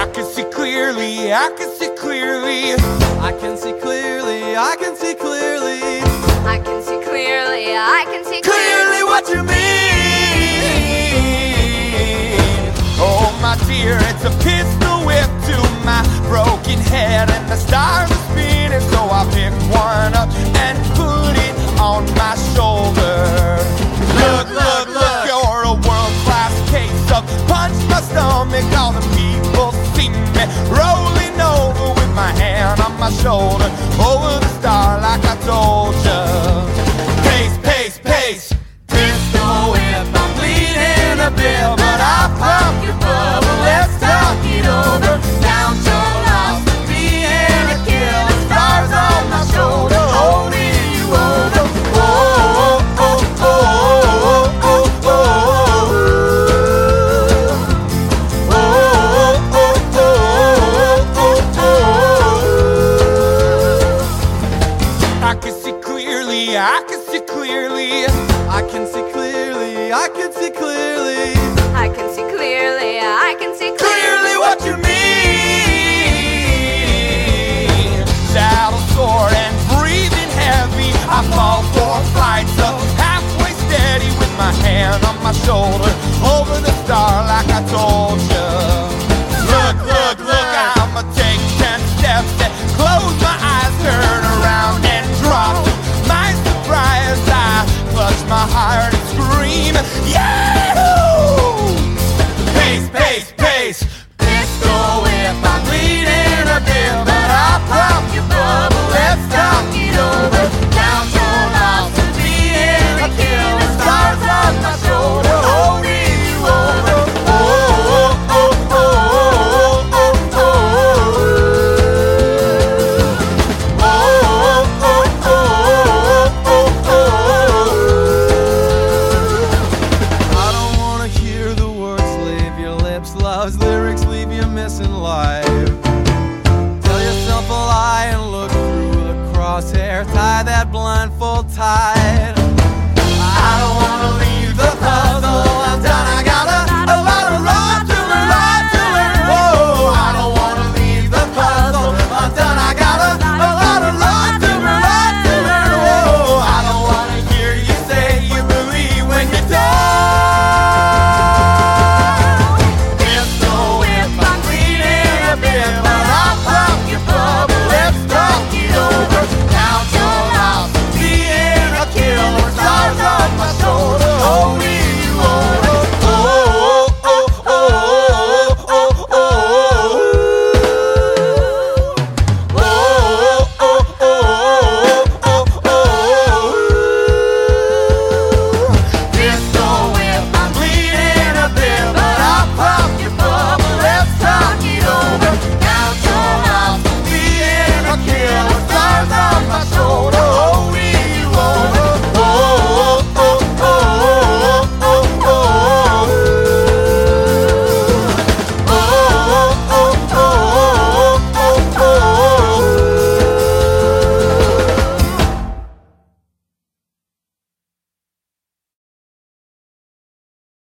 I can see clearly, I can see clearly. I can see clearly, I can see clearly. I can see clearly, I can see Clearly what you mean. Oh, my dear, it's a pistol whip to my broken head, and the stars are spinning. So I pick one up and put it on my shoulder. Look, look, look, you're a world class case of punch my stomach. All the people rolling over with my hand on my shoulder over the star, like I told four flights up, halfway steady with my hand on my shoulder, over the star like I told you. tide. I don't wanna leave the club, though I'm got a, a lot of love to I don't wanna leave the I got a, a lot of love to I don't wanna hear you say you believe when you. If so, if I'm bleeding a bit.